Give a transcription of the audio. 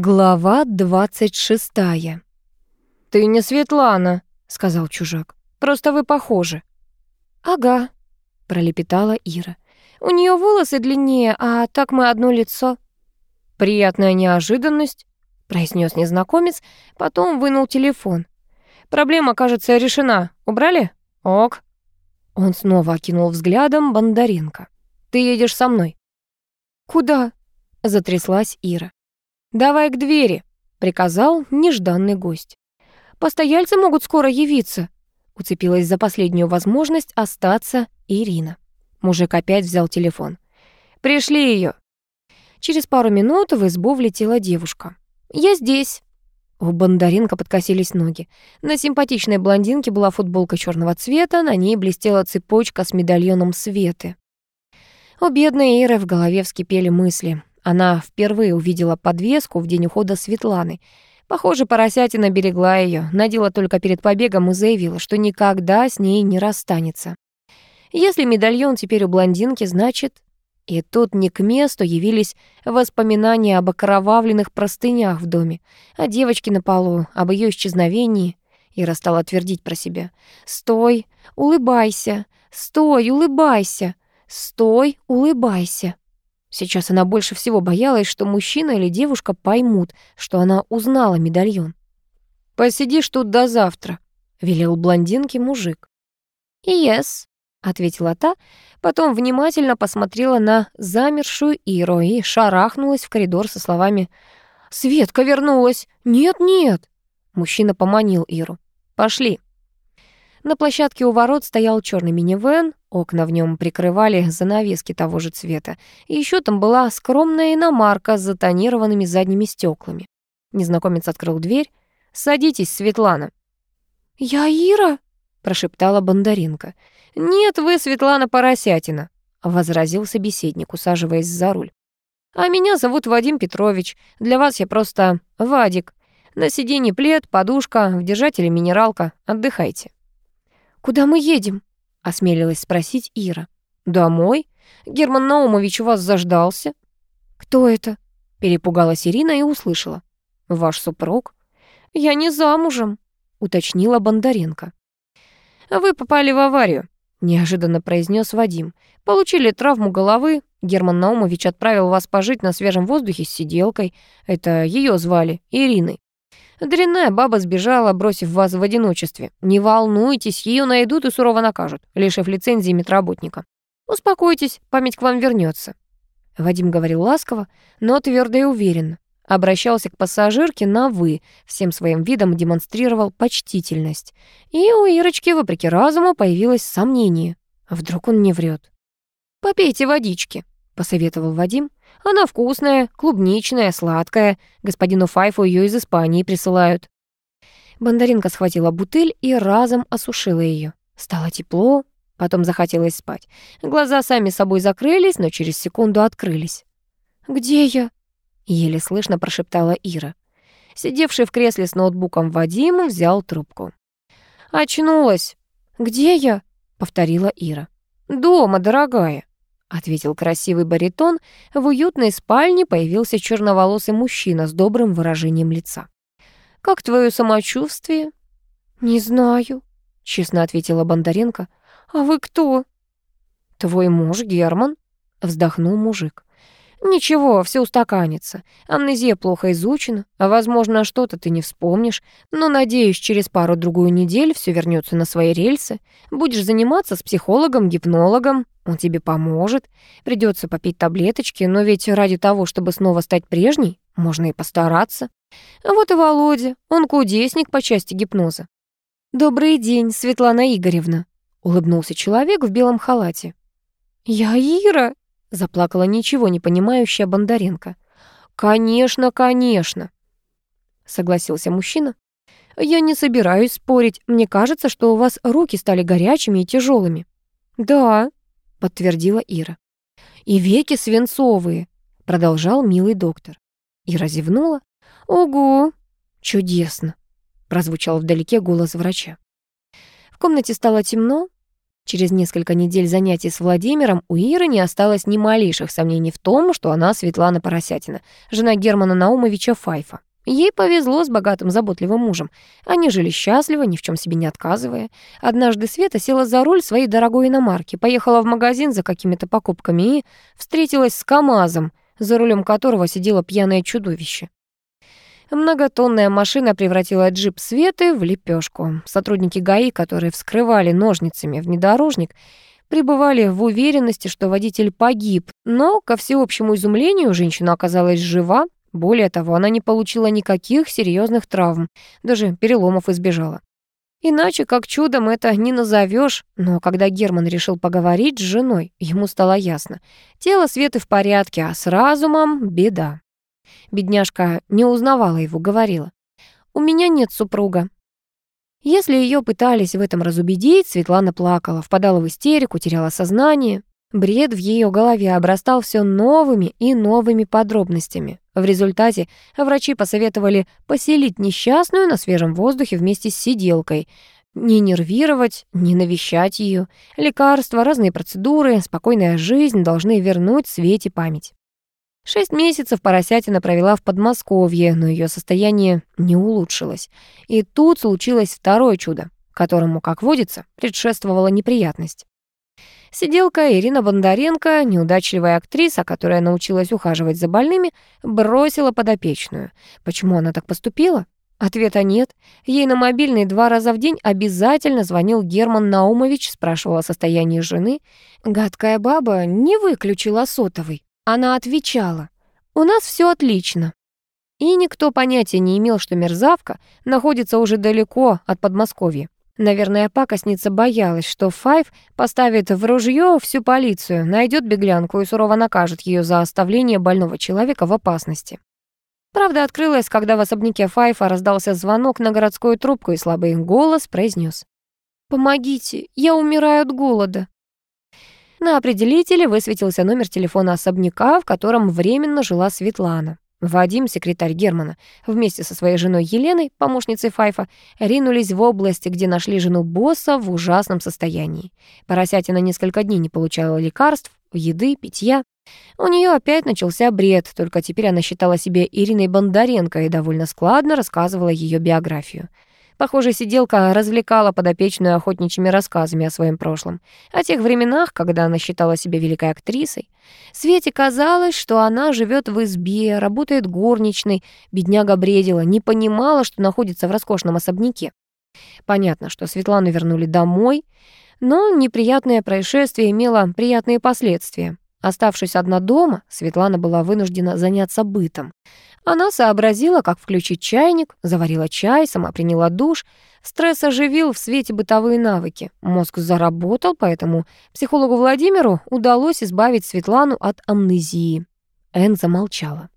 Глава двадцать шестая. «Ты не Светлана», — сказал чужак. «Просто вы похожи». «Ага», — пролепетала Ира. «У нее волосы длиннее, а так мы одно лицо». «Приятная неожиданность», — произнес незнакомец, потом вынул телефон. «Проблема, кажется, решена. Убрали? Ок». Он снова окинул взглядом Бондаренко. «Ты едешь со мной». «Куда?» — затряслась Ира. «Давай к двери», — приказал нежданный гость. «Постояльцы могут скоро явиться», — уцепилась за последнюю возможность остаться Ирина. Мужик опять взял телефон. «Пришли ее. Через пару минут в избу влетела девушка. «Я здесь». У Бондаренко подкосились ноги. На симпатичной блондинке была футболка черного цвета, на ней блестела цепочка с медальоном Светы. У бедной Иры в голове вскипели мысли. Она впервые увидела подвеску в день ухода Светланы. Похоже, поросятина берегла ее, надела только перед побегом и заявила, что никогда с ней не расстанется. Если медальон теперь у блондинки, значит... И тут не к месту явились воспоминания об окровавленных простынях в доме, о девочке на полу, об ее исчезновении. Ира стала твердить про себя. «Стой, улыбайся! Стой, улыбайся! Стой, улыбайся!» Сейчас она больше всего боялась, что мужчина или девушка поймут, что она узнала медальон. «Посидишь тут до завтра», — велел блондинке мужик. «Yes», — ответила та, потом внимательно посмотрела на замершую Иру и шарахнулась в коридор со словами «Светка вернулась! Нет-нет!» Мужчина поманил Иру. «Пошли». На площадке у ворот стоял черный минивэн, окна в нем прикрывали занавески того же цвета. И еще там была скромная иномарка с затонированными задними стеклами. Незнакомец открыл дверь. «Садитесь, Светлана». «Я Ира?» — прошептала Бондаренко. «Нет, вы Светлана Поросятина», — возразил собеседник, усаживаясь за руль. «А меня зовут Вадим Петрович. Для вас я просто Вадик. На сиденье плед, подушка, в держателе минералка. Отдыхайте». «Куда мы едем?» — осмелилась спросить Ира. «Домой? Герман Наумович у вас заждался». «Кто это?» — перепугалась Ирина и услышала. «Ваш супруг?» «Я не замужем», — уточнила Бондаренко. «Вы попали в аварию», — неожиданно произнес Вадим. «Получили травму головы. Герман Наумович отправил вас пожить на свежем воздухе с сиделкой. Это ее звали, Ириной. Дрянная баба сбежала, бросив вас в одиночестве. Не волнуйтесь, ее найдут и сурово накажут, лишив лицензии медработника. Успокойтесь, память к вам вернется. Вадим говорил ласково, но твердо и уверенно. Обращался к пассажирке на «вы», всем своим видом демонстрировал почтительность. И у Ирочки, вопреки разуму, появилось сомнение. Вдруг он не врет. «Попейте водички», — посоветовал Вадим. Она вкусная, клубничная, сладкая. Господину Файфу ее из Испании присылают». Бондаренко схватила бутыль и разом осушила ее. Стало тепло, потом захотелось спать. Глаза сами собой закрылись, но через секунду открылись. «Где я?» — еле слышно прошептала Ира. Сидевший в кресле с ноутбуком Вадим взял трубку. «Очнулась!» «Где я?» — повторила Ира. «Дома, дорогая». — ответил красивый баритон. В уютной спальне появился черноволосый мужчина с добрым выражением лица. «Как твое самочувствие?» «Не знаю», — честно ответила Бондаренко. «А вы кто?» «Твой муж Герман», — вздохнул мужик. «Ничего, все устаканится. Амнезия плохо изучена, а, возможно, что-то ты не вспомнишь, но, надеюсь, через пару-другую недель все вернется на свои рельсы. Будешь заниматься с психологом, гипнологом, он тебе поможет. Придется попить таблеточки, но ведь ради того, чтобы снова стать прежней, можно и постараться. Вот и Володя, он кудесник по части гипноза. «Добрый день, Светлана Игоревна», — улыбнулся человек в белом халате. «Я Ира», — заплакала ничего не понимающая Бондаренко. «Конечно, конечно», — согласился мужчина. «Я не собираюсь спорить. Мне кажется, что у вас руки стали горячими и тяжелыми. «Да», — подтвердила Ира. «И веки свинцовые», — продолжал милый доктор. Ира зевнула. «Ого! Чудесно!» — прозвучал вдалеке голос врача. В комнате стало темно, Через несколько недель занятий с Владимиром у Иры не осталось ни малейших сомнений в том, что она Светлана Поросятина, жена Германа Наумовича Файфа. Ей повезло с богатым, заботливым мужем. Они жили счастливо, ни в чем себе не отказывая. Однажды Света села за руль своей дорогой иномарки, поехала в магазин за какими-то покупками и встретилась с КамАЗом, за рулем которого сидело пьяное чудовище. Многотонная машина превратила джип Светы в лепешку. Сотрудники ГАИ, которые вскрывали ножницами внедорожник, пребывали в уверенности, что водитель погиб, но, ко всеобщему изумлению, женщина оказалась жива. Более того, она не получила никаких серьезных травм, даже переломов избежала. Иначе как чудом это не назовешь, но когда Герман решил поговорить с женой, ему стало ясно. Тело Светы в порядке, а с разумом беда. Бедняжка не узнавала его, говорила. «У меня нет супруга». Если ее пытались в этом разубедить, Светлана плакала, впадала в истерику, теряла сознание. Бред в ее голове обрастал все новыми и новыми подробностями. В результате врачи посоветовали поселить несчастную на свежем воздухе вместе с сиделкой, не нервировать, не навещать ее. Лекарства, разные процедуры, спокойная жизнь должны вернуть Свете память. Шесть месяцев поросятина провела в Подмосковье, но ее состояние не улучшилось. И тут случилось второе чудо, которому, как водится, предшествовала неприятность. Сиделка Ирина Бондаренко, неудачливая актриса, которая научилась ухаживать за больными, бросила подопечную. Почему она так поступила? Ответа нет. Ей на мобильный два раза в день обязательно звонил Герман Наумович, спрашивал о состоянии жены. Гадкая баба не выключила сотовый. Она отвечала, «У нас все отлично». И никто понятия не имел, что мерзавка находится уже далеко от Подмосковья. Наверное, пакостница боялась, что Файв поставит в ружье всю полицию, найдет беглянку и сурово накажет ее за оставление больного человека в опасности. Правда открылась, когда в особняке Файфа раздался звонок на городскую трубку, и слабый голос произнес: «Помогите, я умираю от голода». На определителе высветился номер телефона особняка, в котором временно жила Светлана. Вадим, секретарь Германа, вместе со своей женой Еленой, помощницей Файфа, ринулись в область, где нашли жену босса в ужасном состоянии. Поросятина несколько дней не получала лекарств, еды, питья. У нее опять начался бред, только теперь она считала себя Ириной Бондаренко и довольно складно рассказывала ее биографию. Похоже, сиделка развлекала подопечную охотничьими рассказами о своем прошлом, о тех временах, когда она считала себя великой актрисой. Свете казалось, что она живет в избе, работает горничной, бедняга бредила, не понимала, что находится в роскошном особняке. Понятно, что Светлану вернули домой, но неприятное происшествие имело приятные последствия. Оставшись одна дома, Светлана была вынуждена заняться бытом. Она сообразила, как включить чайник, заварила чай, сама приняла душ. Стресс оживил в свете бытовые навыки. Мозг заработал, поэтому психологу Владимиру удалось избавить Светлану от амнезии. Эн замолчала.